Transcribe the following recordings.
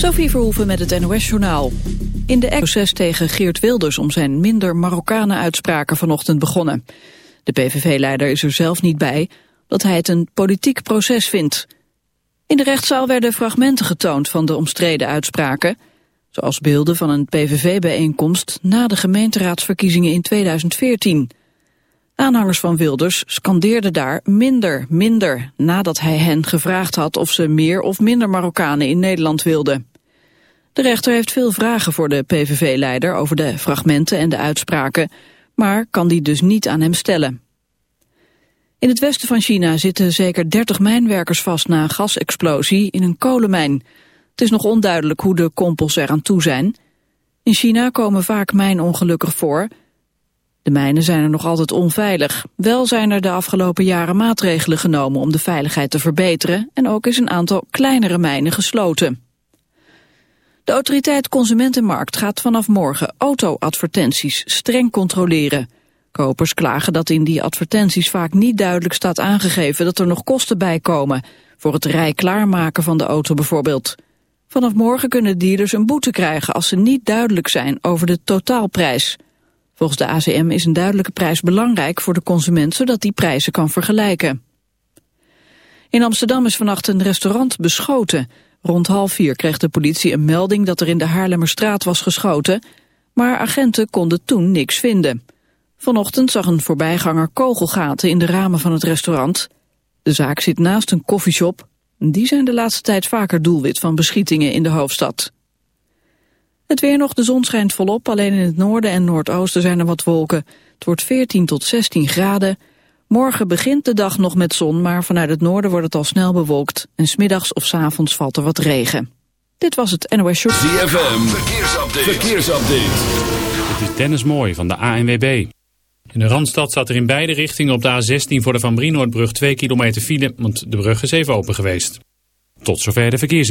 Sophie Verhoeven met het NOS-journaal. In de proces tegen Geert Wilders om zijn minder Marokkanen-uitspraken vanochtend begonnen. De PVV-leider is er zelf niet bij dat hij het een politiek proces vindt. In de rechtszaal werden fragmenten getoond van de omstreden uitspraken... zoals beelden van een PVV-bijeenkomst na de gemeenteraadsverkiezingen in 2014... Aanhangers van Wilders scandeerden daar minder, minder, nadat hij hen gevraagd had of ze meer of minder Marokkanen in Nederland wilden. De rechter heeft veel vragen voor de PVV-leider over de fragmenten en de uitspraken, maar kan die dus niet aan hem stellen. In het westen van China zitten zeker 30 mijnwerkers vast na een gasexplosie in een kolenmijn. Het is nog onduidelijk hoe de kompels eraan toe zijn. In China komen vaak mijnongelukken voor de mijnen zijn er nog altijd onveilig. Wel zijn er de afgelopen jaren maatregelen genomen om de veiligheid te verbeteren en ook is een aantal kleinere mijnen gesloten. De autoriteit Consumentenmarkt gaat vanaf morgen auto-advertenties streng controleren. Kopers klagen dat in die advertenties vaak niet duidelijk staat aangegeven dat er nog kosten bij komen, voor het rij klaarmaken van de auto bijvoorbeeld. Vanaf morgen kunnen dealers een boete krijgen als ze niet duidelijk zijn over de totaalprijs. Volgens de ACM is een duidelijke prijs belangrijk voor de consument, zodat die prijzen kan vergelijken. In Amsterdam is vannacht een restaurant beschoten. Rond half vier kreeg de politie een melding dat er in de Haarlemmerstraat was geschoten, maar agenten konden toen niks vinden. Vanochtend zag een voorbijganger kogelgaten in de ramen van het restaurant. De zaak zit naast een koffieshop. Die zijn de laatste tijd vaker doelwit van beschietingen in de hoofdstad. Het weer nog, de zon schijnt volop, alleen in het noorden en noordoosten zijn er wat wolken. Het wordt 14 tot 16 graden. Morgen begint de dag nog met zon, maar vanuit het noorden wordt het al snel bewolkt. En smiddags of s avonds valt er wat regen. Dit was het NOS Short. ZFM, verkeersupdate. verkeersupdate. Dit is Dennis Mooi van de ANWB. In de Randstad staat er in beide richtingen op de A16 voor de Van Brienoordbrug 2 kilometer file, want de brug is even open geweest. Tot zover de verkeers.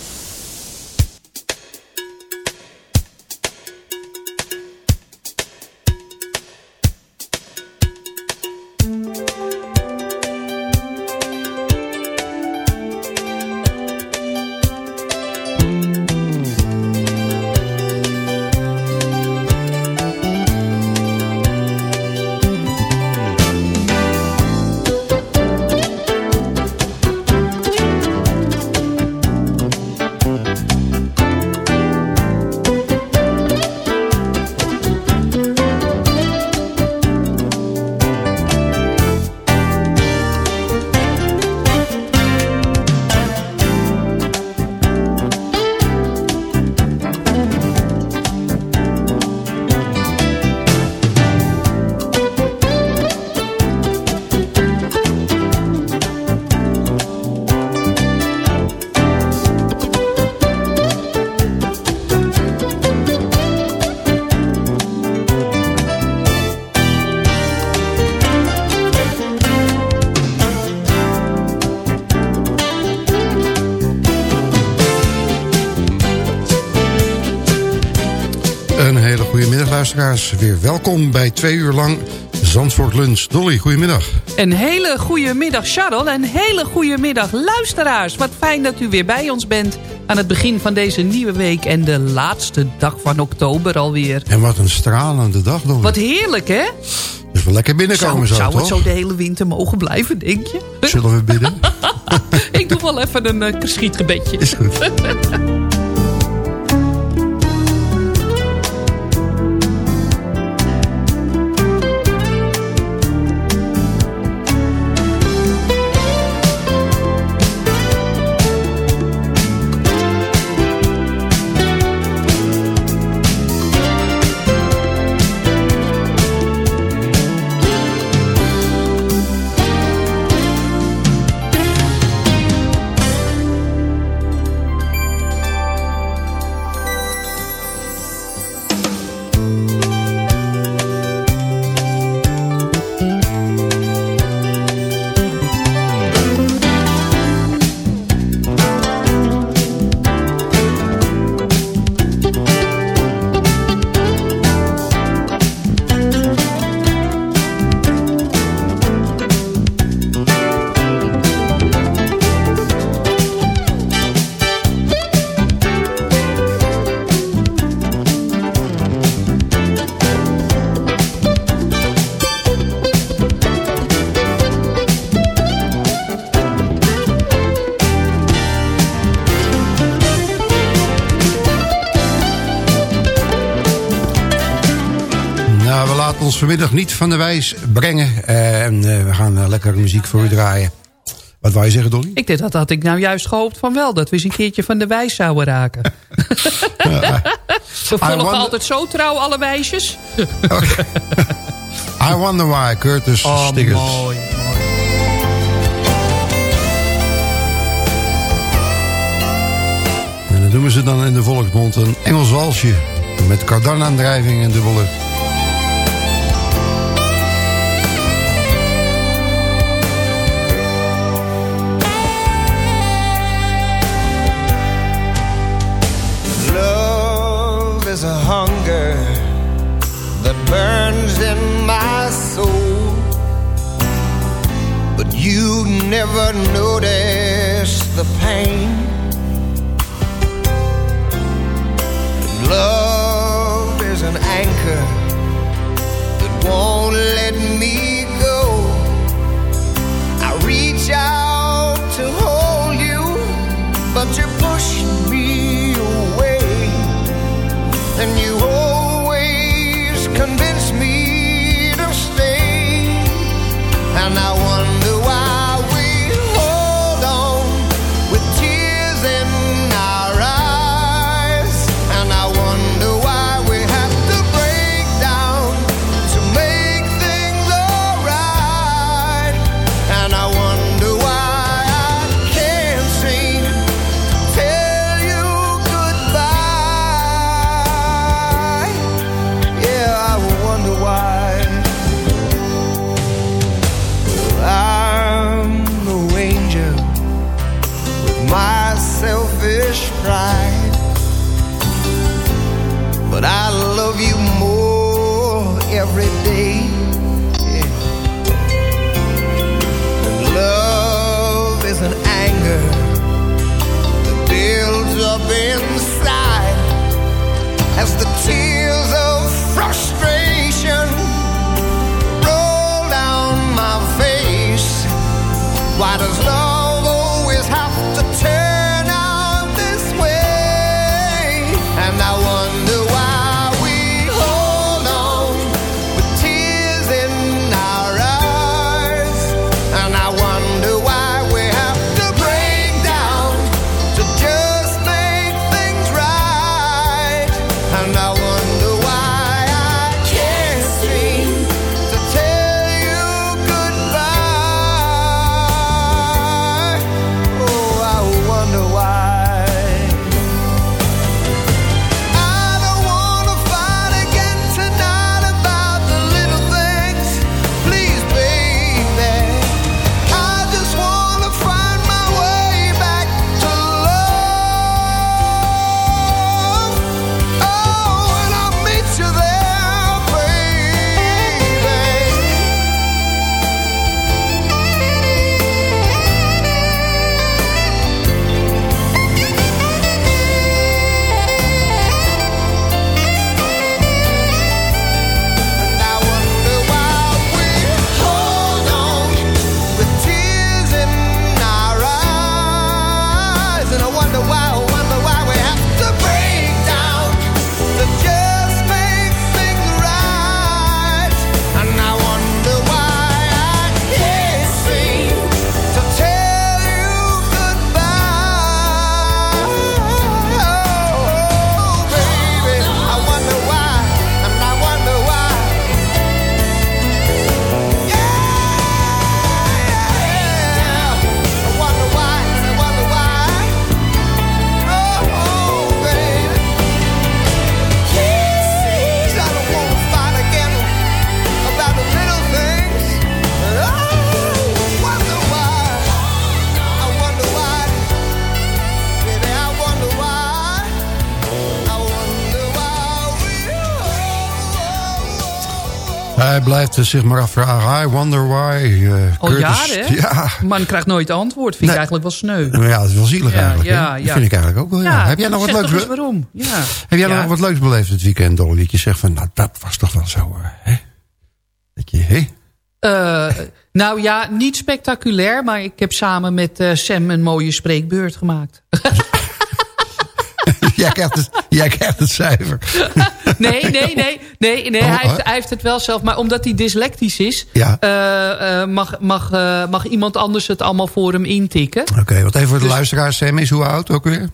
Luisteraars. Weer welkom bij twee uur lang Zandvoort Lunch. Dolly, goedemiddag. Een hele goede middag, Charles. En een hele goede middag, luisteraars. Wat fijn dat u weer bij ons bent aan het begin van deze nieuwe week... en de laatste dag van oktober alweer. En wat een stralende dag, Dolly. Wat heerlijk, hè? Dus we lekker binnenkomen zou, zo, zou het toch? zo de hele winter mogen blijven, denk je? Zullen we bidden? Ik doe wel even een uh, schietgebedje. Is goed. vanmiddag niet van de wijs brengen. En eh, we gaan eh, lekker muziek voor u draaien. Wat wou je zeggen, Dolly? Ik denk dat had ik nou juist gehoopt van wel. Dat we eens een keertje van de wijs zouden raken. we volgen wonder- altijd zo trouw alle wijsjes. I Wonder Why, Curtis Oh, Stiggers. mooi. En dat noemen ze dan in de volksmond een Engels walsje. Met kardan-aandrijving en dubbele. Is a hunger that burns in my soul. But you never notice the pain. Love is an anchor that won't let me And you blijft eh, zich maar afvragen. I wonder why. eh, Al jaren, hè? Ja. Man krijgt nooit antwoord. Vind Nee. ik eigenlijk wel sneu. Nou ja, dat is wel zielig Ja, eigenlijk. hè? ja, Dat ja. vind ik eigenlijk ook wel. Ja. Heb jij nog wat leuks, waarom? Ja. heb jij Ja. nog wat leuks beleefd dit weekend, Dolly? Dat je zegt van, nou, dat was toch wel zo, hè? Dat je, hè? Eh, nou ja, niet spectaculair, maar ik heb samen met eh, Sam een mooie spreekbeurt gemaakt. jij, krijgt het, jij krijgt het cijfer. Nee, nee, nee. nee, nee Oh, hij, heeft, oh. hij heeft het wel zelf. Maar omdat hij dyslectisch is... Ja. eh, eh, mag, mag, eh, mag iemand anders het allemaal voor hem intikken. Oké, wat even voor de Dus- luisteraars. Sam is hoe oud ook weer?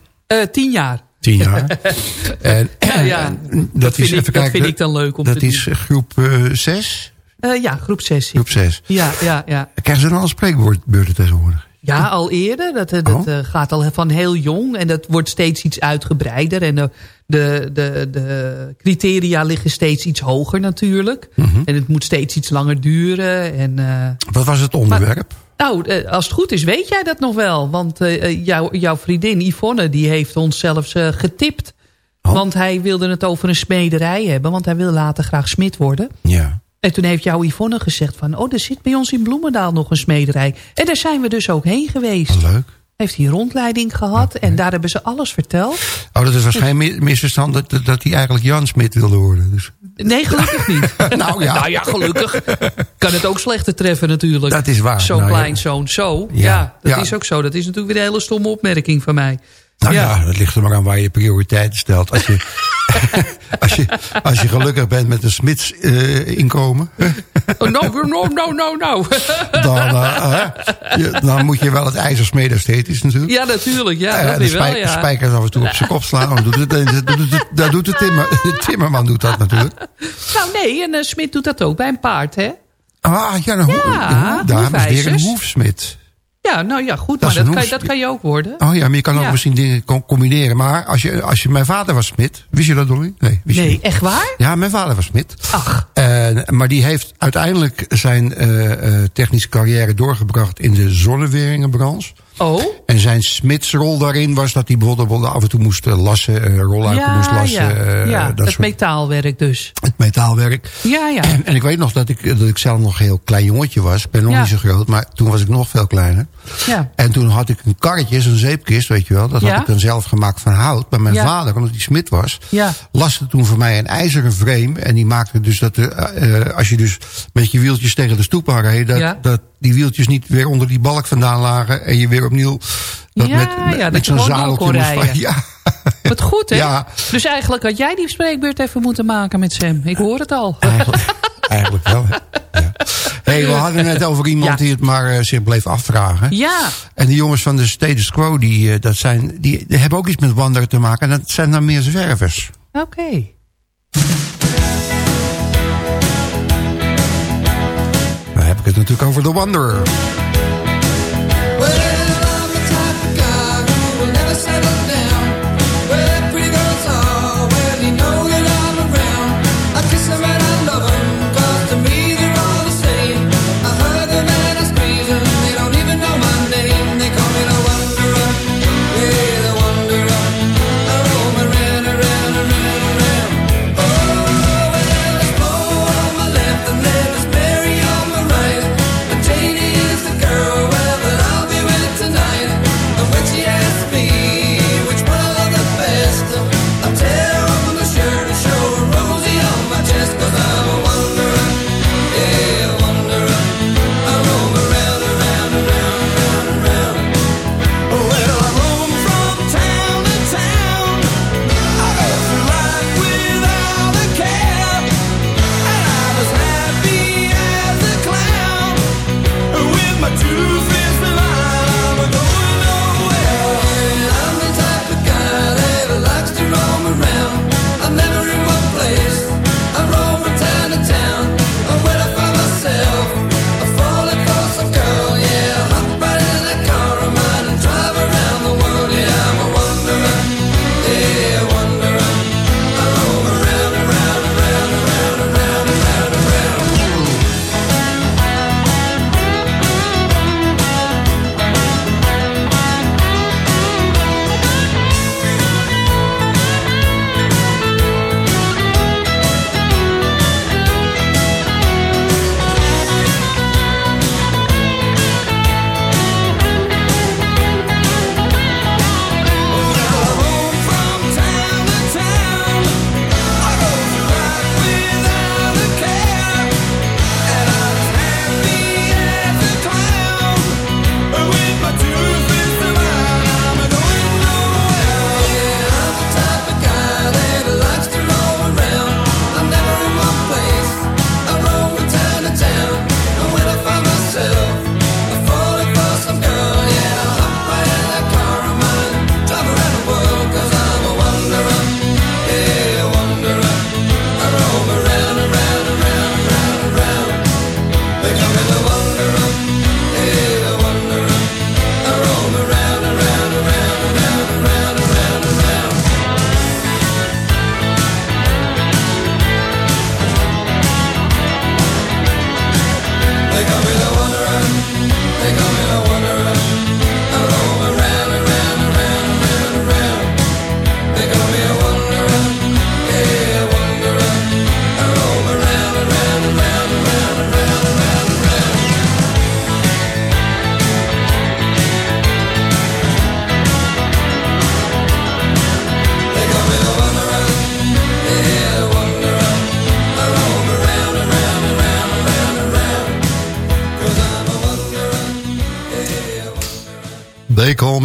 Tien jaar. Tien jaar. en, Ja, dat, Dat, is, vind, ik, even dat kijken, vind ik dan leuk om Dat te is doen. groep 6? Eh, ja, groep 6. groep 6. Ja, ja, ja. Krijgen ze dan al spreekbeurten tegenwoordig? Ja, al eerder. Dat, eh, dat Oh. eh, gaat al van heel jong. En dat wordt steeds iets uitgebreider. En de, de, de, de criteria liggen steeds iets hoger natuurlijk. Mhm. En het moet steeds iets langer duren. En, eh, Wat was het onderwerp? nou, eh, als het goed is weet jij dat nog wel. Want eh, eh, jouw jouw vriendin Yvonne die heeft ons zelfs eh, getipt. Oh. Want hij wilde het over een smederij hebben. Want hij wil later graag smid worden. ja. En toen heeft jouw Yvonne gezegd van... oh, er zit bij ons in Bloemendaal nog een smederij. En daar zijn we dus ook heen geweest. Wat leuk. Heeft hij rondleiding gehad. En daar hebben ze alles verteld. Oh, dat is waarschijnlijk mi- misverstand dat, dat, hij eigenlijk Jan Smit wilde worden. Dus. Nee, gelukkig niet. Nou ja. nou ja, gelukkig. Kan het ook slechter treffen natuurlijk. Dat is waar. Zo'n Nou ja. kleinzoon zo. Ja. Ja, dat Ja. is ook zo. Dat is natuurlijk weer een hele stomme opmerking van mij. Nou ja. Ja. dat ligt er maar aan waar je prioriteiten stelt. Als je, als je, als je gelukkig bent met een Smits eh, inkomen, Oh, no, no, no, no, no. dan, eh, hè, je- dan moet je wel het ijzer smeden esthetisch natuurlijk. ja, natuurlijk. Ja, Eh, dat de weer wel, spij- ja. spijkers af en toe op zijn kop slaan. Dan doet het, dat doet, het, dat doet de, timmer, de timmerman doet dat natuurlijk. Nou nee, en uh, Smit doet dat ook bij een paard, hè? Ah, ja, een Ja, een hoefijzers. hoefsmid. Ja, nou ja, goed. Dat maar dat kan, dat kan je ook worden. Oh ja, maar je kan ook Ja. misschien dingen com- combineren. Maar als je, als je, mijn vader was smid. Wist je dat, Dolly? Nee, wist je Nee, echt waar? Ja, mijn vader was smid. Ach, En maar die heeft uiteindelijk zijn eh, eh, technische carrière doorgebracht in de zonneweringenbranche. Oh. En zijn smidsrol daarin was dat hij bijvoorbeeld af en toe moest eh, lassen, eh, rolluiken Ja, moest lassen. ja, eh, ja dat het soort, metaalwerk dus. het metaalwerk. Ja, ja. En ik weet nog dat ik, dat ik zelf nog een heel klein jongetje was. Ik ben nog Ja. niet zo groot, maar toen was ik nog veel kleiner. ja. En toen had ik een karretje, zo'n zeepkist, weet je wel. Dat had ik dan zelf gemaakt van hout. Maar mijn vader, omdat hij smid was, Ja. laste toen voor mij een ijzeren frame. En die maakte dus dat er, eh, als je dus met je wieltjes tegen de stoep aan reed... Dat, dat die wieltjes niet weer onder die balk vandaan lagen. En je weer opnieuw dat Ja, met, met, ja, dat met je zo'n zadeltje moest... rijden. Ja, Wat goed, hè? Ja. Dus eigenlijk had jij die spreekbeurt even moeten maken met Sam. Ik hoor het al. eigenlijk, eigenlijk wel. hè. Ja. hey, we hadden net over iemand Ja. die het maar eh, zich bleef afvragen. Ja, En die jongens van de Status Quo, die, eh, dat zijn, die, die hebben ook iets met wandelen te maken. En dat zijn dan meer zwervers. oké. Dan heb ik het natuurlijk over The Wanderer.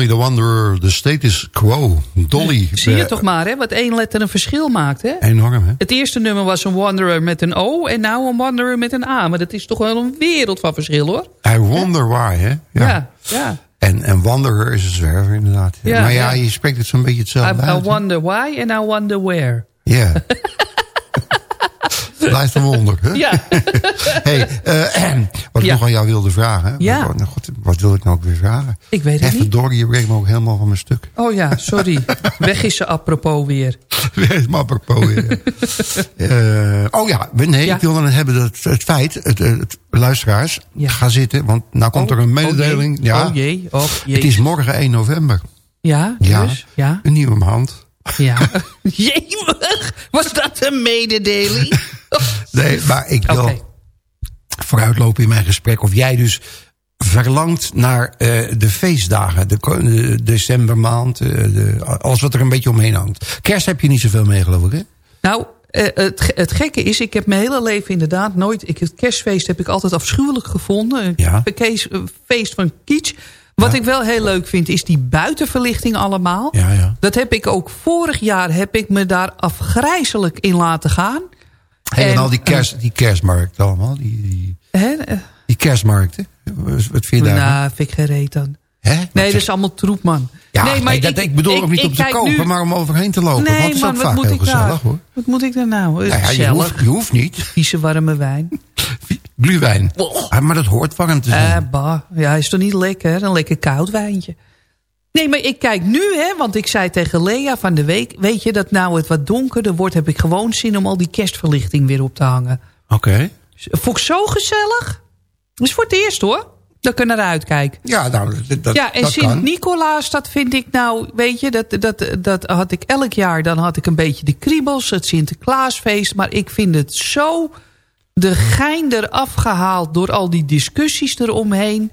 The wanderer, the status quo. Dolly. Zie je eh, toch maar, hè, wat één letter een verschil maakt, hè? Enorm, hè? Het eerste nummer was een Wanderer met een O en nou een Wanderer met een A. Maar dat is toch wel een wereld van verschil, hoor. I wonder why, hè? Ja, ja. En, en wanderer is een zwerver, inderdaad. Ja, maar ja, ja. je spreekt het zo'n beetje I, hetzelfde I uit. hè? wonder why and I wonder where. Ja. Blijft een wonder, hè? Ja. hey, eh, wat ik Ja. nog aan jou wilde vragen. Ja. Wat, nou, God, wat wil ik nou ook weer vragen? Ik weet het Even niet. door, je brengt me ook helemaal van mijn stuk. Oh ja, sorry. Weg is ze apropos weer. Wees maar apropos. weer. Eh, oh ja, nee, Ja. ik wilde het hebben dat het feit, het, het, luisteraars, Ja. ga zitten, want nou komt er een mededeling. Oh jee, ja, oh jee, oh jee. het is morgen 1 november. Ja, Ja, dus? Ja, een nieuwe maand. ja. Jemig, was dat een mededeling? Nee, maar ik wil vooruitlopen in mijn gesprek. Of jij dus verlangt naar eh, de feestdagen. De, decembermaand. eh, de, alles wat er een beetje omheen hangt. Kerst heb je niet zoveel mee geloof ik hè? Nou, eh, het, het gekke is, ik heb mijn hele leven inderdaad nooit... Ik, het kerstfeest heb ik altijd afschuwelijk gevonden. Een Ja. kees- feest van kitsch. Wat ik wel heel leuk vind, is die buitenverlichting allemaal. Ja, ja. Dat heb ik ook vorig jaar, heb ik me daar afgrijzelijk in laten gaan. Hey, en, En, al die, kerst, die kerstmarkten allemaal. Die, die, Hè? die kerstmarkten. Wat vind je daar? Nou, vind ik geen reet aan. Hè? Nee, dat is allemaal troep, man. Ja, nee, nee, dat, ik, bedoel ook niet ik om te kopen, nu- maar om overheen te lopen. Nee, want is man, ook vaak moet heel ik gezellig daar? hoor. Wat moet ik daar nou? Nou ja, je, hoeft, je hoeft niet. Vieze warme wijn. Glühwein. Ah, maar dat hoort warm te zijn. Eh, bah. Ja, is toch niet lekker? Een lekker koud wijntje. Nee, maar ik kijk nu, hè, want ik zei tegen Lea van de week... weet je dat nou het wat donkerder wordt... heb ik gewoon zin om al die kerstverlichting weer op te hangen. Oké. Vond ik zo gezellig. Is voor het eerst, hoor. Dat er naar uitkijk. Ja, nou, dat, ja, en. Sint-Nicolaas, dat vind ik nou... weet je, dat, dat, dat had ik elk jaar. Dan had ik een beetje de kriebels, het Sinterklaasfeest. Maar ik vind het zo de gein eraf gehaald... door al die discussies eromheen...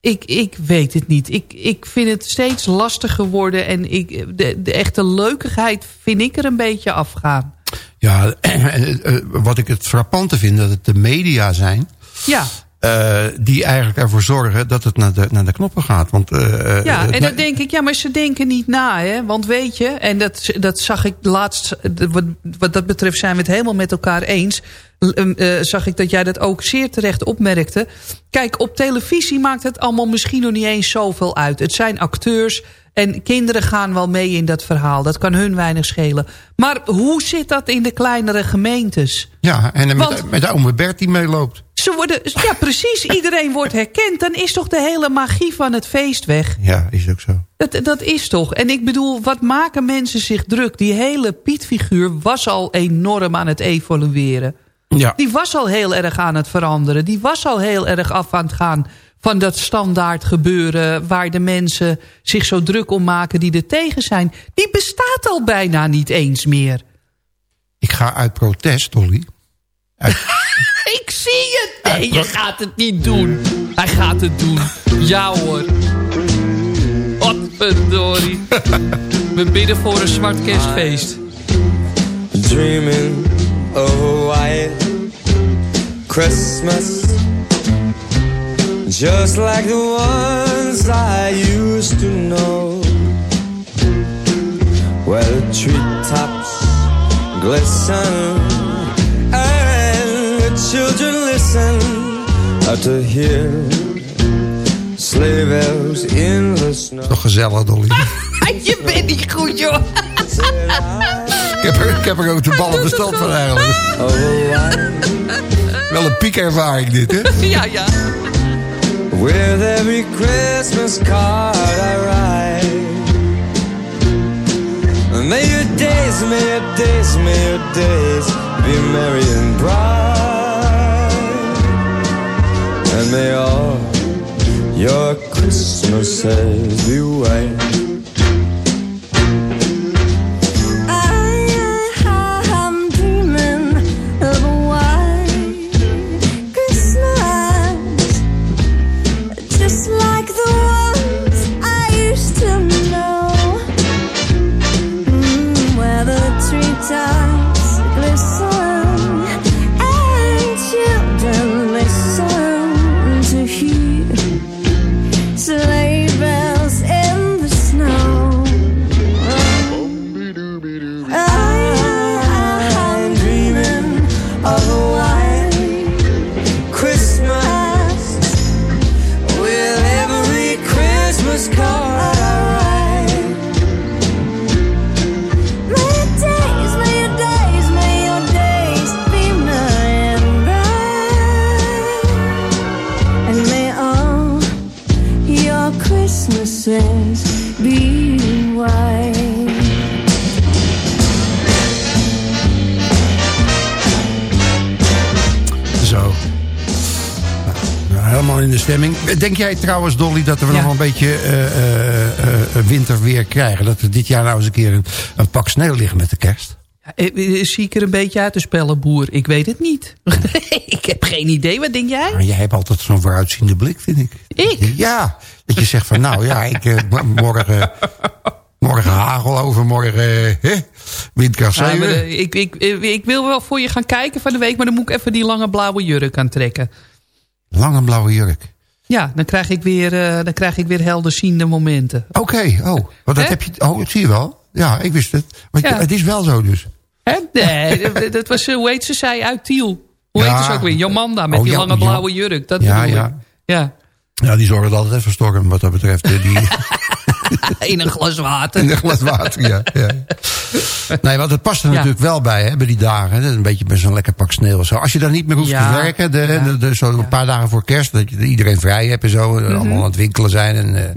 Ik, ik weet het niet. Ik, ik vind het steeds lastiger worden. En ik, de, de echte leukigheid vind ik er een beetje afgaan. Ja, eh, wat ik het frappante vind, dat het de media zijn... Ja, eh, die eigenlijk ervoor zorgen dat het naar de, naar de knoppen gaat. Want, eh, ja eh, en dan denk ik, ja, maar ze denken niet na, hè. Want weet je, en dat, dat zag ik laatst... Wat, wat dat betreft zijn we het helemaal met elkaar eens... eh, eh, zag ik dat jij dat ook zeer terecht opmerkte. Kijk, op televisie maakt het allemaal misschien nog niet eens zoveel uit. Het zijn acteurs... En kinderen gaan wel mee in dat verhaal. Dat kan hun weinig schelen. Maar hoe zit dat in de kleinere gemeentes? ja, en met, Want- met de ome Bert die meeloopt. Ze worden, ja, precies. Iedereen wordt herkend. Dan is toch de hele magie van het feest weg. Ja, is ook zo. Dat, dat is toch. En ik bedoel, wat maken mensen zich druk? Die hele Piet-figuur was al enorm aan het evolueren. Ja, Die was al heel erg aan het veranderen. Die was al heel erg af aan het gaan van dat standaard gebeuren... waar de mensen zich zo druk om maken die er tegen zijn. Die bestaat al bijna niet eens meer. ik ga uit protest, Dolly. Ik zie het! Nee, je gaat het niet doen. Hij gaat het doen. Ja hoor. Wat verdorie. We bidden voor een zwart kerstfeest. dreaming of a white Christmas just like the ones I used to know where the treetops glisten children listen to hear sleigh bells in the snow Toch gezellig, Dolly. Je bent niet goed, joh. ik, heb er, ik heb er ook de ballen verstand van eigenlijk. white Wel een piekervaring dit, hè? Ja, ja. With every Christmas card I write May your days, may your days, may your days Be merry Christmases be white Denk jij trouwens, Dolly, dat we nog een beetje eh, eh, eh, winterweer krijgen? Dat er dit jaar nou eens een keer een, een pak sneeuw liggen met de kerst? Zie ik er een beetje uit te spellen, boer? Ik weet het niet. ik heb geen idee. Wat denk jij? Maar jij hebt altijd zo'n vooruitziende blik, vind ik. Ik? Ja, dat je zegt van nou ja, ik, morgen, morgen hagel, overmorgen eh, hè, windkracht Ja, maar, 7. ik, ik, ik, ik wil wel voor je gaan kijken van de week... maar dan moet ik even die lange blauwe jurk aantrekken. Lange blauwe jurk. Ja, dan krijg ik weer, eh, dan krijg ik weer helderziende momenten. Oké, oh, want dat heb je, oh, dat zie je wel. Ja, ik wist het. Ja. het is wel zo dus. Hè? Nee, dat- was, eh, hoe heet ze, zij uit Tiel. Hoe Ja. heet ze ook weer? Jomanda, met Oh, die ja, lange blauwe jurk. Dat Ja, ja. Ja, Ja, die zorgen altijd even storm wat dat betreft. Die, in een glas water. in een glas water, ja. ja. Nee, want het past er Ja. natuurlijk wel bij, hè, bij die dagen. Een beetje met zo'n lekker pak sneeuw of zo. Als je dan niet meer hoeft Ja. te werken, de, Ja. de, de- zo een paar dagen voor kerst, dat je iedereen vrij hebt en zo, Mhm. en allemaal aan het winkelen zijn en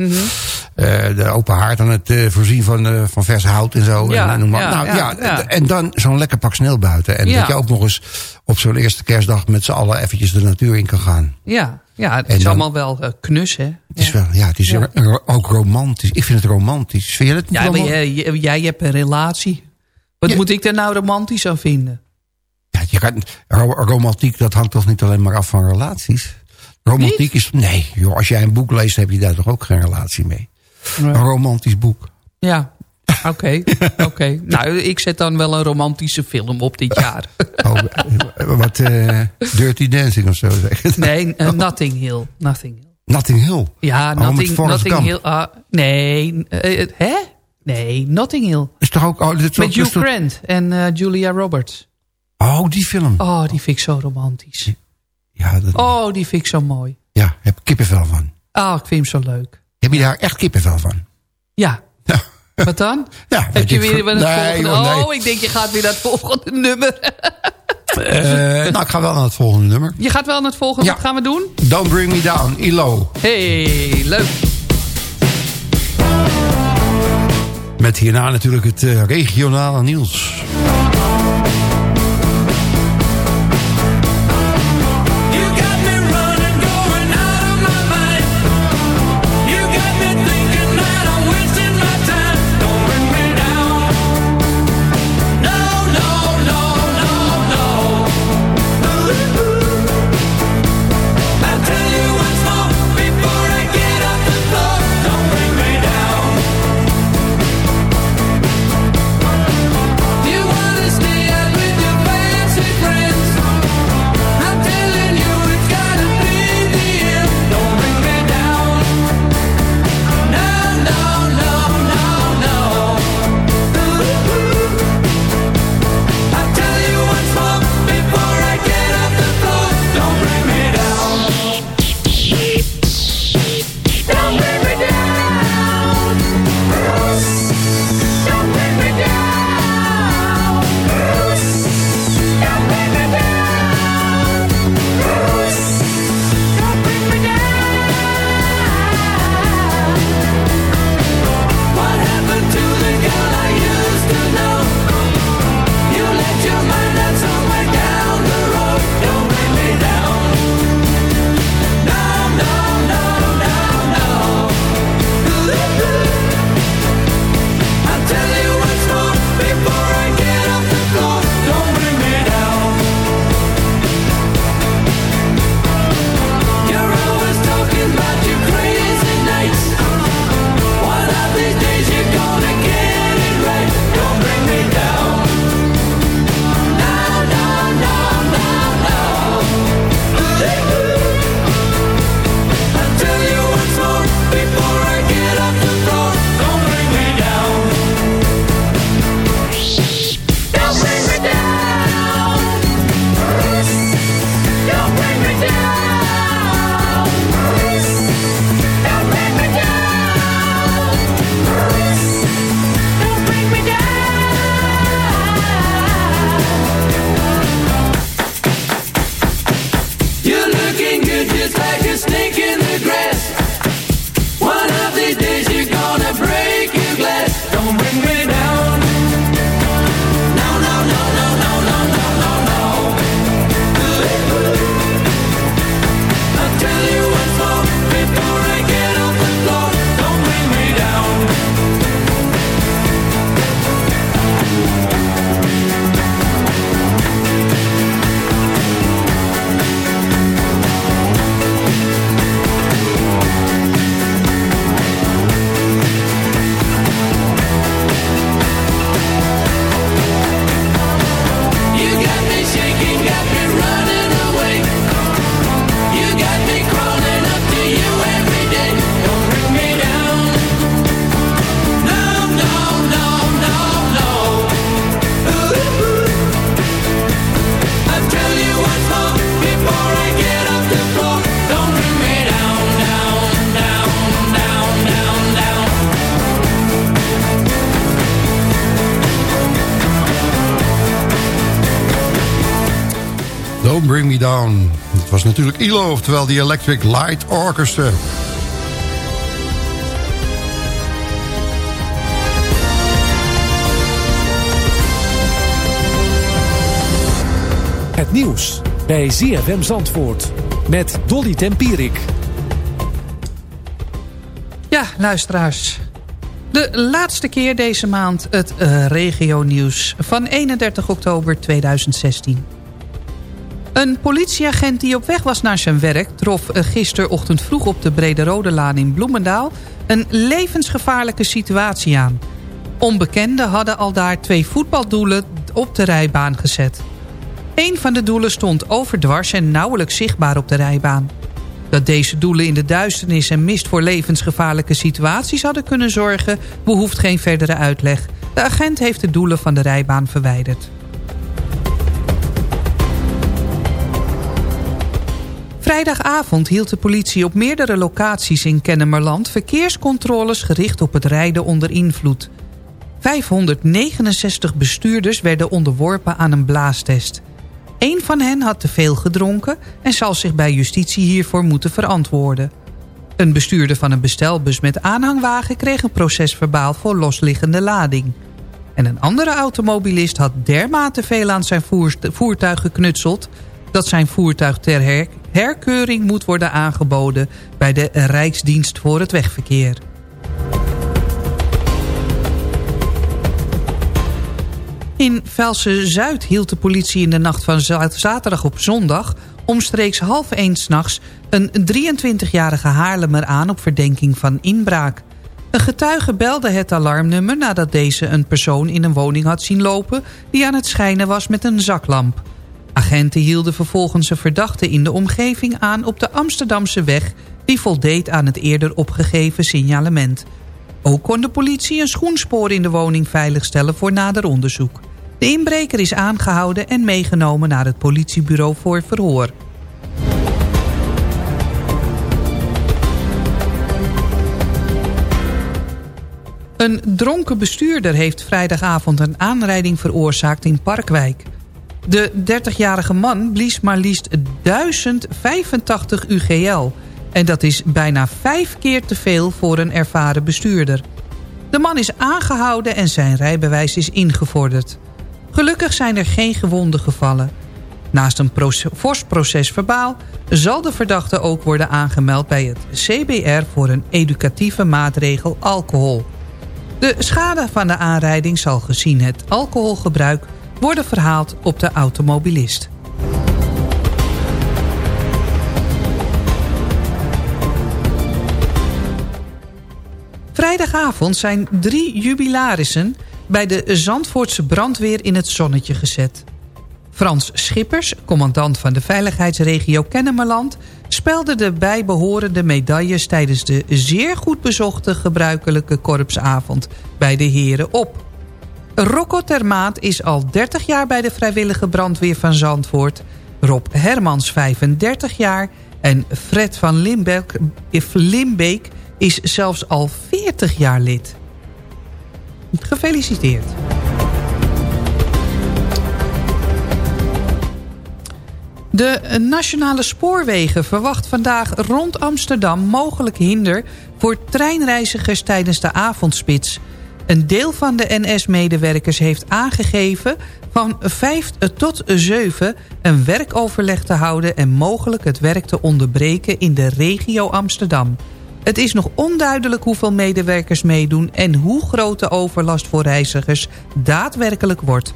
eh, eh, de open haard aan het eh, voorzien van, eh, van vers hout en zo. Ja, en, noem nou, ja. En dan zo'n lekker pak sneeuw buiten. En dat je ook nog eens op zo'n eerste kerstdag met z'n allen eventjes de natuur in kan gaan. Ja, ja het En is dan- allemaal wel eh, knus, hè? Het is wel, ja, het is Ja. ro- ook romantisch. Ik vind het romantisch. Vind je niet Ja, maar jij, jij- hebt een relatie. Wat Ja. moet ik daar nou romantisch aan vinden? Ja, je kan, ro- romantiek, dat hangt toch niet alleen maar af van relaties? Romantiek is... Nee, joh, als jij een boek leest, heb je daar toch ook geen relatie mee? Een romantisch boek. Ja, oké. oké. Nou, ik zet dan wel een romantische film op dit jaar. Oh, wat eh, Dirty Dancing of zo zeg je. nee, eh, Nothing Hill. Nothing Hill. Notting Hill. Ja, Oh, Nothing, Gump. Hill. ah, nee, eh, hè? Nee, Notting Hill. Is toch ook... Oh, dit Met Hugh Grant en Julia Roberts. oh die film. Oh, die vind ik zo romantisch. Ja, dat, Oh, die vind ik zo mooi. ja, heb ik kippenvel van. Oh, ik vind hem zo leuk. Heb je daar echt kippenvel van? Ja. Wat dan? Ja, Heb je weer Nee, volgende? nee. Oh, ik denk je gaat weer naar het volgende nummer. Eh, nou, ik ga wel naar het volgende nummer. Je gaat wel naar het volgende. Ja. Wat gaan we doen? Don't Bring Me Down, ILO. Hey, leuk. Met hierna natuurlijk het eh, regionale nieuws. Natuurlijk ILO, oftewel die Electric Light Orchestra. Het nieuws bij ZFM Zandvoort met Dolly Tempierik. Ja, luisteraars. De laatste keer deze maand het eh, regio-nieuws van 31 oktober 2016. Een politieagent die op weg was naar zijn werk... trof eh, gisterochtend vroeg op de Brede Rode Laan in Bloemendaal... een levensgevaarlijke situatie aan. Onbekenden hadden al daar twee voetbaldoelen op de rijbaan gezet. Een van de doelen stond overdwars en nauwelijks zichtbaar op de rijbaan. Dat deze doelen in de duisternis en mist voor levensgevaarlijke situaties hadden kunnen zorgen... behoeft geen verdere uitleg. De agent heeft de doelen van de rijbaan verwijderd. Vrijdagavond hield de politie op meerdere locaties in Kennemerland... verkeerscontroles gericht op het rijden onder invloed. 569 bestuurders werden onderworpen aan een blaastest. Eén van hen had te veel gedronken... en zal zich bij justitie hiervoor moeten verantwoorden. Een bestuurder van een bestelbus met aanhangwagen... kreeg een procesverbaal voor losliggende lading. En een andere automobilist had dermate veel aan zijn voertuig geknutseld... dat zijn voertuig ter her- herkeuring moet worden aangeboden... bij de Rijksdienst voor het Wegverkeer. In Velsen-Zuid hield de politie in de nacht van za- zaterdag op zondag... omstreeks half één s'nachts een 23-jarige Haarlemmer aan op verdenking van inbraak. Een getuige belde het alarmnummer nadat deze een persoon in een woning had zien lopen... die aan het schijnen was met een zaklamp. Agenten hielden vervolgens een verdachte in de omgeving aan op de Amsterdamse weg... die voldeed aan het eerder opgegeven signalement. Ook kon de politie een schoenspoor in de woning veiligstellen voor nader onderzoek. De inbreker is aangehouden en meegenomen naar het politiebureau voor verhoor. Een dronken bestuurder heeft vrijdagavond een aanrijding veroorzaakt in Parkwijk. De 30-jarige man blies maar liefst 1085 UGL. En dat is bijna vijf keer te veel voor een ervaren bestuurder. De man is aangehouden en zijn rijbewijs is ingevorderd. Gelukkig zijn er geen gewonden gevallen. Naast een fors proces verbaal zal de verdachte ook worden aangemeld bij het CBR voor een educatieve maatregel alcohol. De schade van de aanrijding zal gezien het alcoholgebruik worden verhaald op de automobilist. Vrijdagavond zijn drie jubilarissen bij de Zandvoortse brandweer in het zonnetje gezet. Frans Schippers, commandant van de veiligheidsregio Kennemerland... spelde de bijbehorende medailles tijdens de zeer goed bezochte gebruikelijke korpsavond bij de heren op. Rocco Termaat is al 30 jaar bij de vrijwillige brandweer van Zandvoort. Rob Hermans 35 jaar en Fred van Limbeek, Limbeek is zelfs al 40 jaar lid. Gefeliciteerd. De Nationale Spoorwegen verwacht vandaag rond Amsterdam mogelijk hinder voor treinreizigers tijdens de avondspits. Een deel van de NS-medewerkers heeft aangegeven van 5 tot 7 een werkoverleg te houden... en mogelijk het werk te onderbreken in de regio Amsterdam. Het is nog onduidelijk hoeveel medewerkers meedoen... en hoe groot de overlast voor reizigers daadwerkelijk wordt.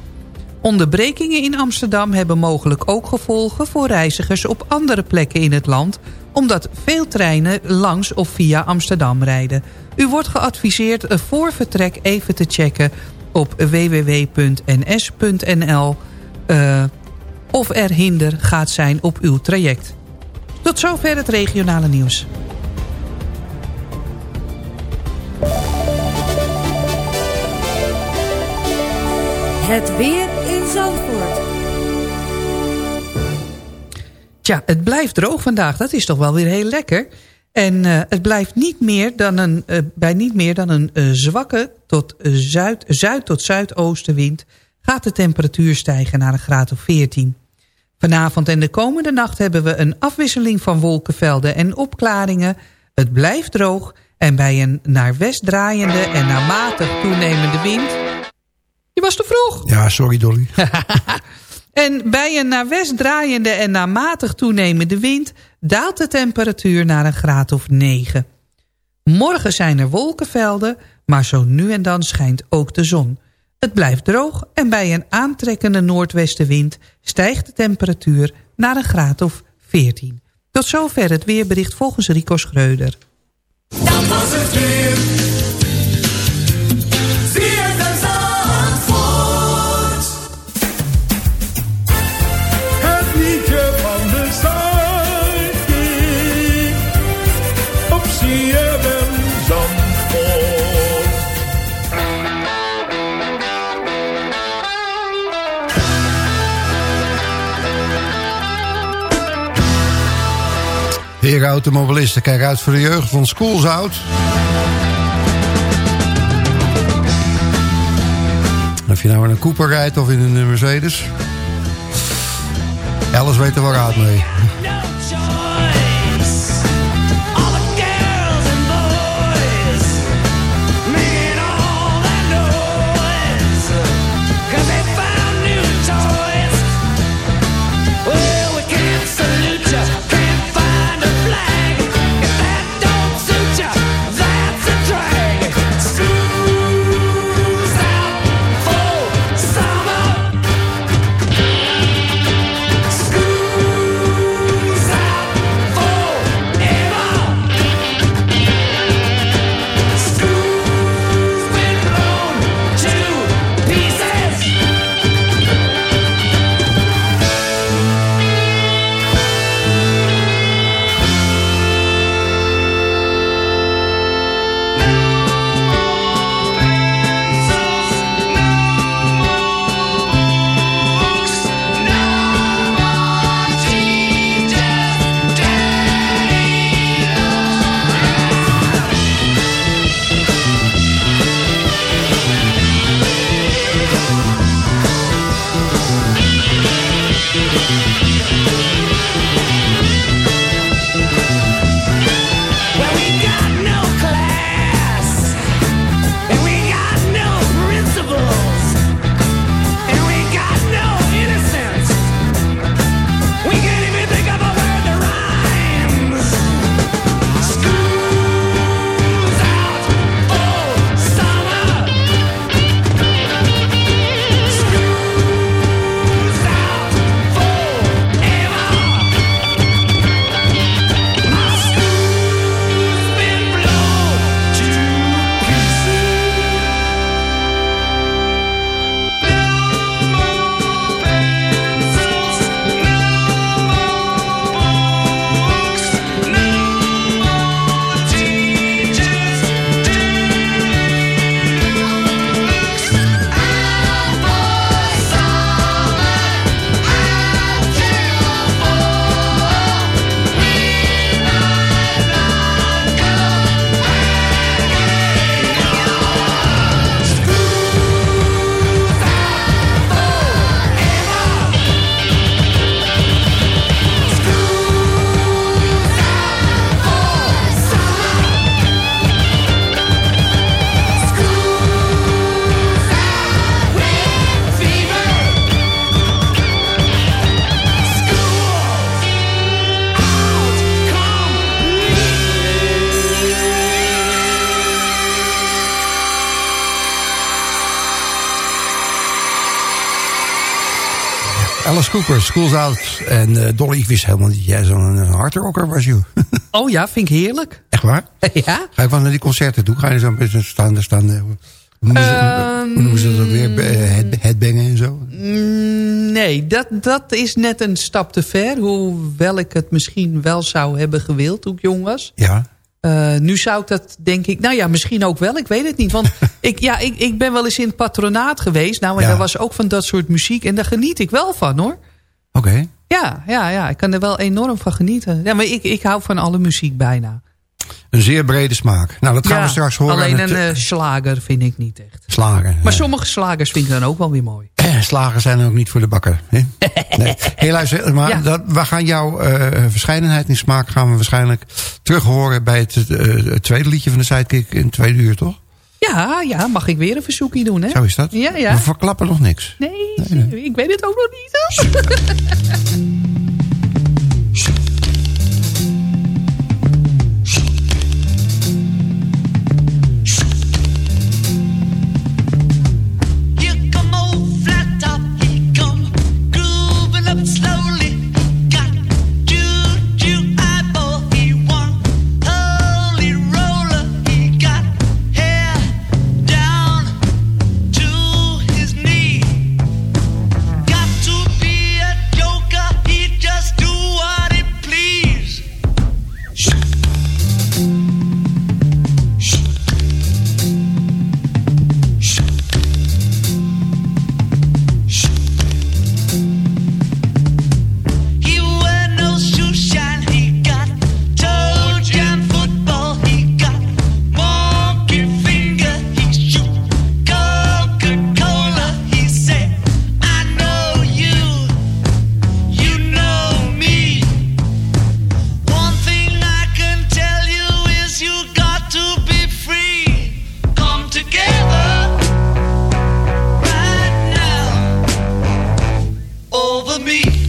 Onderbrekingen in Amsterdam hebben mogelijk ook gevolgen voor reizigers op andere plekken in het land, omdat veel treinen langs of via Amsterdam rijden. U wordt geadviseerd voor vertrek even te checken op www.ns.nl uh, of er hinder gaat zijn op uw traject. Tot zover het regionale nieuws. Het weer in Zandvoort. Tja, het blijft droog vandaag. Dat is toch wel weer heel lekker. En uh, het blijft niet meer dan een, uh, bij niet meer dan een uh, zwakke tot zuid, zuid tot zuidoostenwind... gaat de temperatuur stijgen naar een graad of 14. Vanavond en de komende nacht hebben we een afwisseling van wolkenvelden en opklaringen. Het blijft droog en bij een naar west draaiende en naar matig toenemende wind... Je was te vroeg. Ja, sorry Dolly. en bij een naar west draaiende en naar matig toenemende wind... daalt de temperatuur naar een graad of 9. Morgen zijn er wolkenvelden, maar zo nu en dan schijnt ook de zon. Het blijft droog en bij een aantrekkende noordwestenwind... stijgt de temperatuur naar een graad of 14. Tot zover het weerbericht volgens Rico Schreuder. Dat was het weer. Heren automobilisten, kijk uit voor de jeugd van Schoolzout. Of je nou in een Cooper rijdt of in een Mercedes. Alles weet er wel raad mee. Cooper, School's Out. En eh, Dolly, ik wist helemaal niet dat jij zo'n uh, hardrocker was, joh. Oh ja, vind ik heerlijk. Echt waar? Ja? Ga je wel naar die concerten toe? Ga je zo een beetje staan, staan... eh, hoe, noemen ze, Ehm, hoe noemen ze dat ook weer? Eh, head, headbangen en zo? Mm, Nee, dat, dat is net een stap te ver. Hoewel ik het misschien wel zou hebben gewild toen ik jong was. Ja. Eh, nu zou ik dat, denk ik... Nou ja, misschien ook wel. Ik weet het niet. Want ik, ja, ik, ik ben wel eens in het patronaat geweest. Nou, en Ja. daar was ook van dat soort muziek. En daar geniet ik wel van, hoor. Oké. Ja, ja, ja. Ik kan er wel enorm van genieten. Ja, maar ik, ik hou van alle muziek bijna. Een zeer brede smaak. Nou, dat gaan Ja, we straks horen. Alleen een eh, slager vind ik niet echt. slager. Maar sommige slagers vind ik dan ook wel weer mooi. Eh, Slagen zijn ook niet voor de bakker. Hè? Nee. Luister, maar Ja. dat, we gaan jouw eh, verscheidenheid in smaak gaan we waarschijnlijk terug horen bij het, het tweede liedje van de Sidekick in het tweede uur, toch? Ja, ja, mag ik weer een verzoekje doen, hè? Zo is dat. Ja, ja. We verklappen nog niks. Nee, ik weet het ook nog niet. me.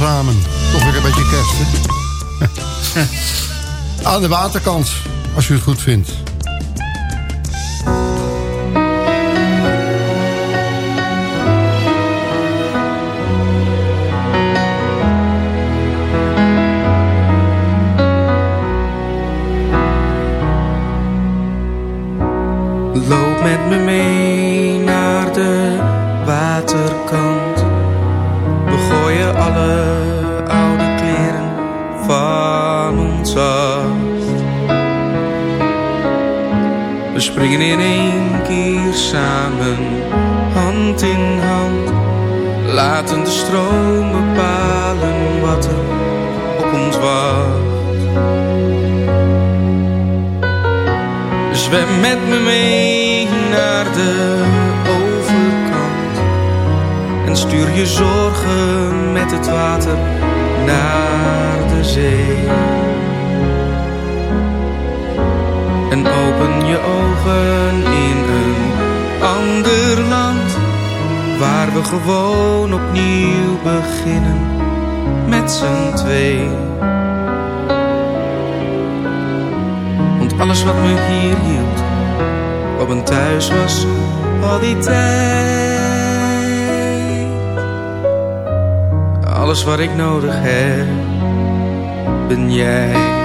samen. Toch weer een beetje kerst, hè? Aan de waterkant, als u het goed vindt. Loop met me mee Stroom bepalen wat er op ons wacht. Zwem met me mee naar de overkant En stuur je zorgen met het water naar de zee En open je ogen in een ander land Waar we gewoon opnieuw beginnen met z'n twee Want alles wat me hier hield, wat mijn thuis was, al die tijd. Alles wat ik nodig heb, ben jij.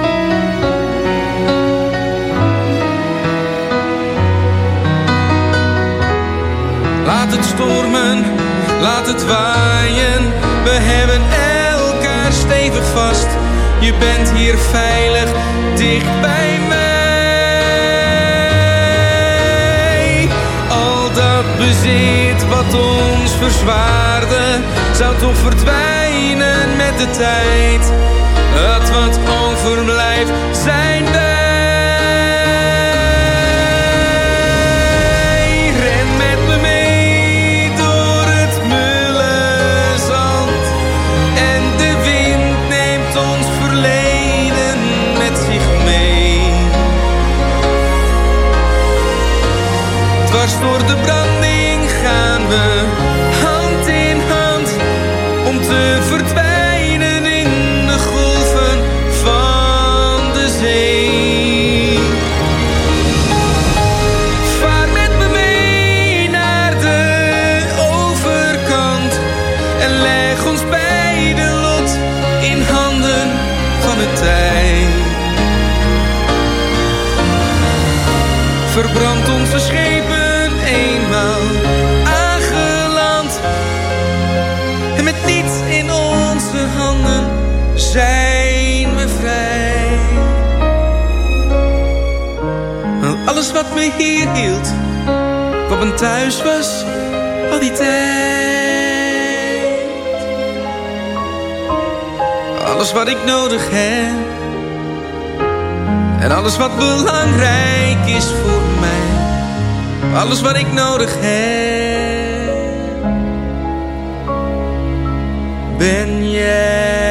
Laat het stormen, laat het waaien. We hebben elkaar stevig vast. Je bent hier veilig, dicht bij mij. Al dat bezit wat ons verzwaarde, zou toch verdwijnen met de tijd. Het wat overblijft, zijn wij. Verbrand onze schepen eenmaal aangeland en met niets in onze handen zijn we vrij. Want Alles wat me hier hield, wat mijn thuis was, al die tijd. Alles wat ik nodig heb, en alles wat belangrijk is voor. Alles wat ik nodig heb, ben jij.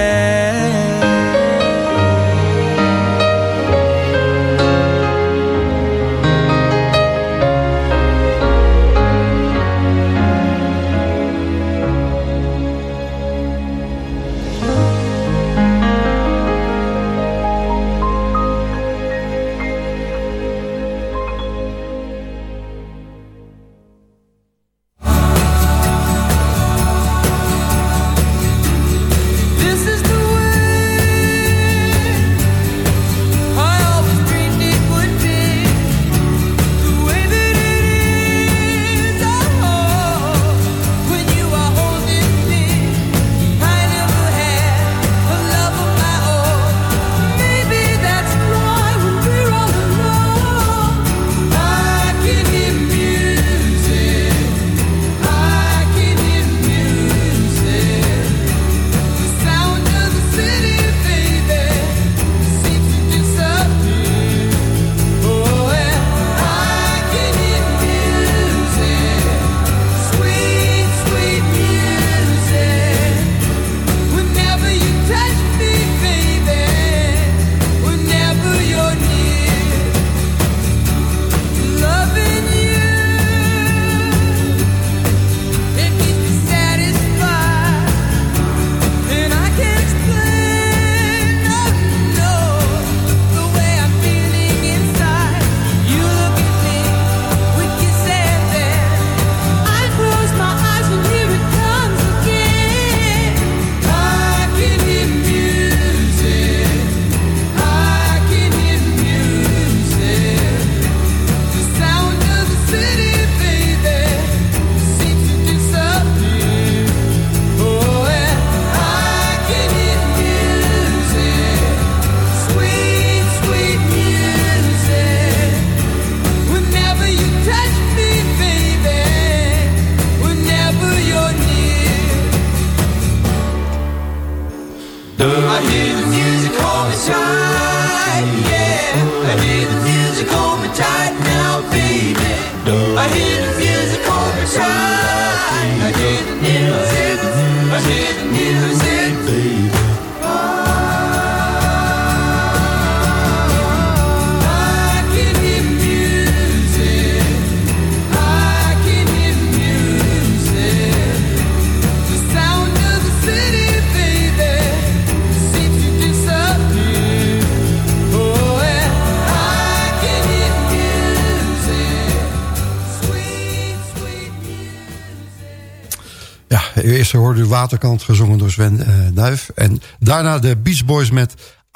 Waterkant gezongen door Sven eh, Duif. En daarna de Beach Boys met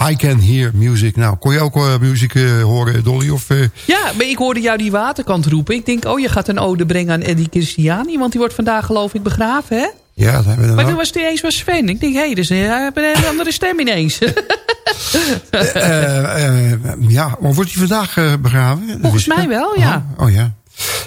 I Can Hear Music. Nou, kon je ook eh, muziek eh, horen, Dolly? Of, Ja, maar ik hoorde jou die waterkant roepen. Ik denk, oh, je gaat een ode brengen aan Eddie Christiani. Want die wordt vandaag geloof ik begraven, hè? ja, dat hebben we Maar toen was het ineens was Sven. Ik denk, hé, hey, dus hij heeft een andere stem ineens. Ja, maar wordt hij vandaag begraven? Volgens mij wel, ja. Oh, oh, ja.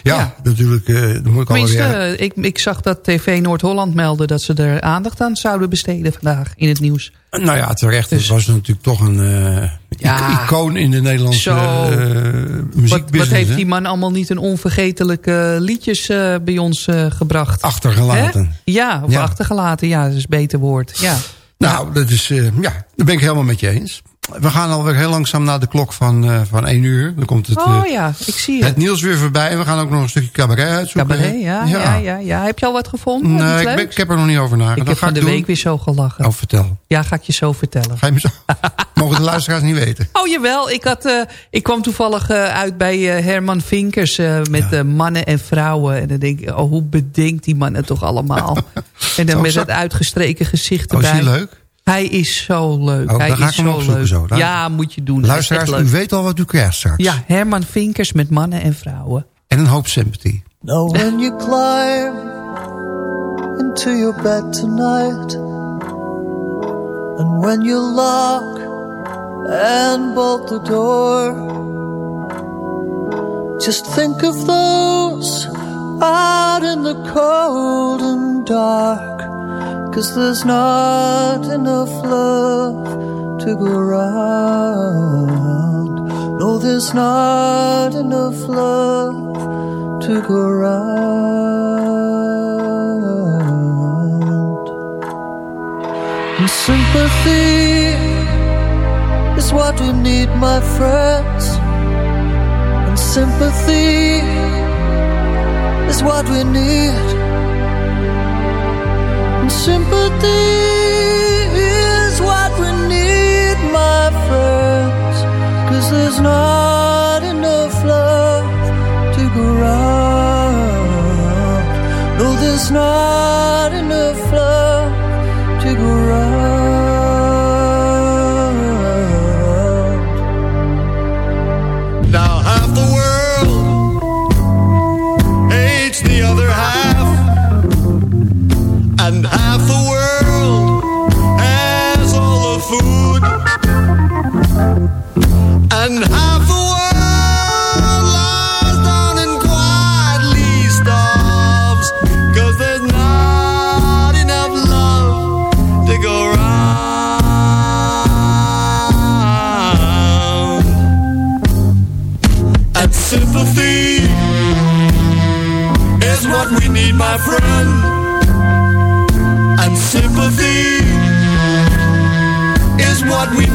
Ja. natuurlijk. eh dan moet ik Tenminste, alweer... ik, ik zag dat TV Noord-Holland meldde... dat ze er aandacht aan zouden besteden vandaag in het nieuws. Nou ja, terecht. Het was natuurlijk toch een eh, Ja. icoon in de Nederlandse eh Wat, heeft die man allemaal niet een onvergetelijke liedjes eh, bij ons eh, gebracht? Achtergelaten. Hè? Ja, of Ja. achtergelaten. Ja, dat is een beter woord. Ja. Nou, dat is, eh, ja, daar ben ik helemaal met je eens. We gaan alweer heel langzaam naar de klok van, eh van 1 uur. Dan komt het, Oh eh, ja, ik zie het. het nieuws weer voorbij. We gaan ook nog een stukje cabaret uitzoeken. Cabaret, ja, ja. Ja, ja, Heb je al wat gevonden? Nee, ik, ben- ik heb er nog niet over nagedacht. Ik heb ga van de doen. week weer zo gelachen. Oh, vertel. Ja, ga ik je zo vertellen. Ga je me zo... Mogen de luisteraars niet weten. Oh jawel, ik, had, eh, ik kwam toevallig uit bij Herman Vinkers met eh, mannen en vrouwen. En dan denk ik, oh, hoe bedenkt die man het toch allemaal? en dan met dat uitgestreken gezicht Oh, is erbij. leuk? Hij is zo leuk. Oh, hij dan ga is ik hem zo opzoeken leuk. zo. Dan- Ja, moet je doen. Is Luisteraars, u weet al wat u krijgt straks. Ja, Herman Vinkers met mannen en vrouwen. En een hoop sympathie. Now when you climb into your bed tonight And when you lock and bolt the door Just think of those out in the cold and dark Cause there's not enough love to go around No, there's not enough love to go around. And sympathy is what we need, my friends. And sympathy is what we need. Sympathy is what we need, my friends. Cause there's not enough love to go round. No, there's not my friend. And sympathy is what we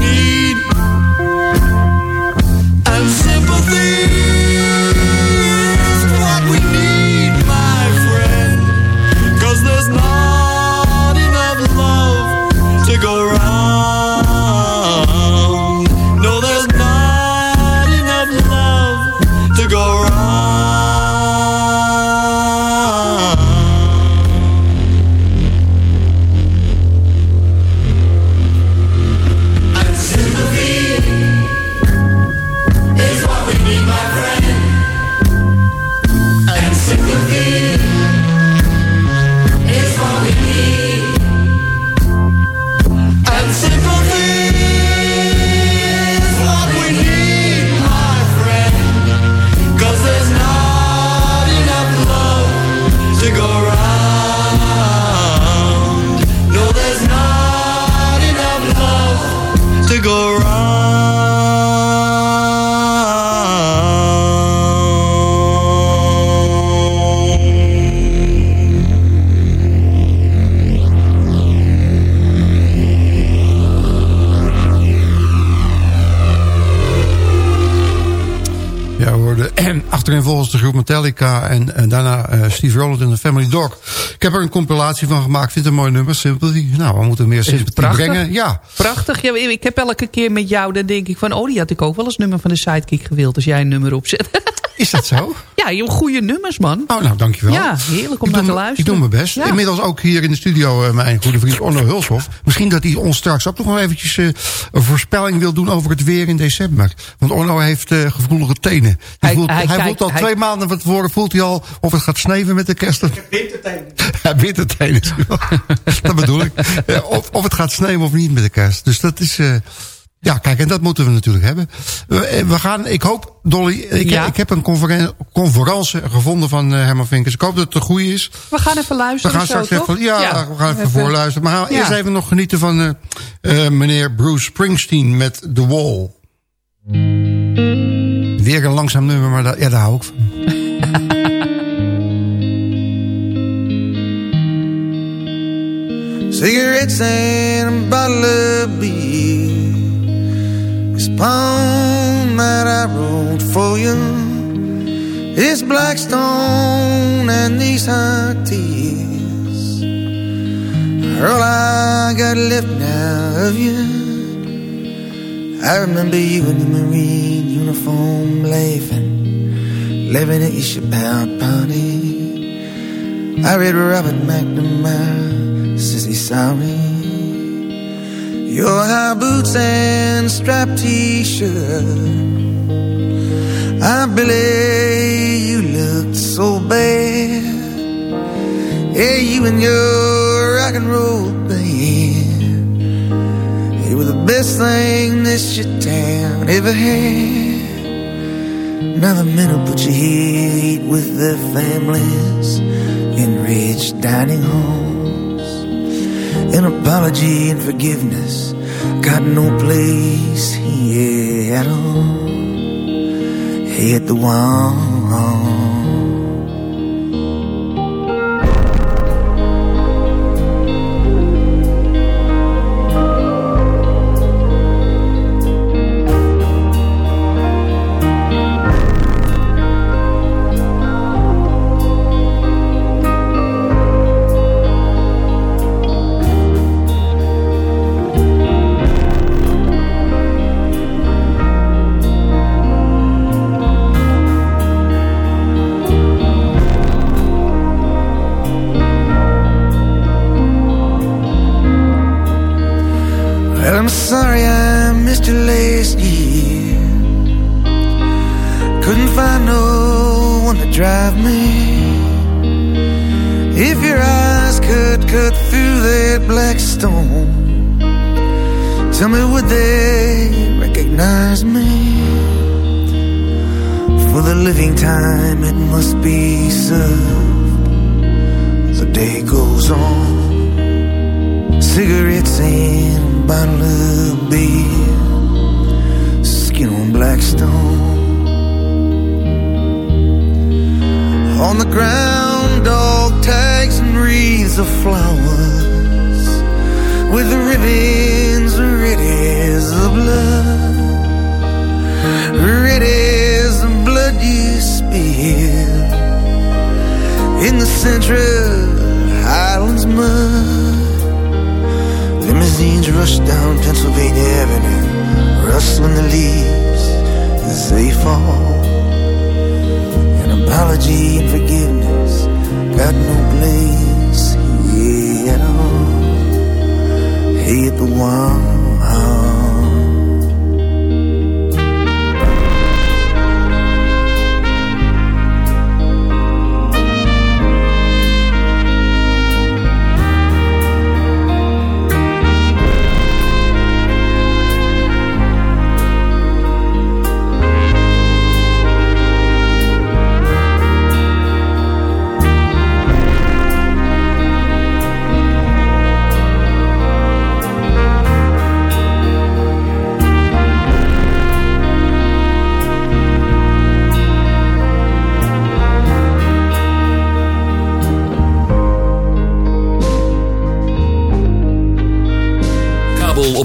Metallica... en, en daarna eh, Steve Rowland en de Family Dog. Ik heb er een compilatie van gemaakt. vind het een mooi nummer, Sympathy. Nou, we moeten meer sympathie prachtig? brengen. Ja, Prachtig. Ja, ik heb elke keer met jou, dan denk ik van... oh, die had ik ook wel eens nummer van de Sidekick gewild... als jij een nummer opzet. is dat zo? ja, je hebt goede nummers, man. Oh, nou, dankjewel. Ja, heerlijk om ik naar te luisteren. Ik doe mijn best. Ja. Inmiddels ook hier in de studio eh, mijn goede vriend Onno Hulshoff. Misschien dat hij ons straks ook nog wel eventjes eh, een voorspelling wil doen over het weer in december. Want Onno heeft eh, gevoelige tenen. Hij, Hij- voelt, hij hij kijkt- voelt al hij- twee maanden van tevoren voelt hij al of het gaat sneeuwen met de kerst. Wintertenen. Ja, wintertenen. dat bedoel ik. Of, of het gaat sneeuwen of niet met de kerst. Dus dat is... ja, kijk, en dat moeten we natuurlijk hebben. We, eh, we gaan, ik hoop, Dolly, ik, Ja. ik heb een conferen- conferentie gevonden van eh, Herman Vinkers. Ik hoop dat het een goede is. We gaan even We luisteren gaan zo, straks toch? even, ja, we gaan even, voorluisteren. Maar gaan we Ja. eerst even nog genieten van eh, meneer Bruce Springsteen met The Wall. Weer een langzaam nummer, maar daar, ja, daar hou ik van. Cigarettes and a bottle of beer. This poem that I wrote for you. It's Blackstone and these hot tears. All I got left now of you. I remember you in the Marine uniform laughing, Living at your Chappelle party. I read Robert McNamara, says he's sorry. Your high boots and striped t-shirt. I believe you looked so bad. Yeah, you and your rock and roll band. You were the best thing this your town ever had. Now the men who put you here eat with their families in rich dining halls. An apology and forgiveness got no place here at all. Hit the wall. No one to drive me. If your eyes could cut through that black stone, tell me would they recognize me? For the living time it must be served. The day goes on cigarettes and a bottle of beer, skin on Blackstone. On the ground, dog tags and wreaths of flowers, with the ribbons red as the blood, red as the blood you spill in the Central Highlands mud. Limousines rush down Pennsylvania Avenue, rustling the leaves as they fall. Apology and forgiveness got no place here at all. Hit the wall.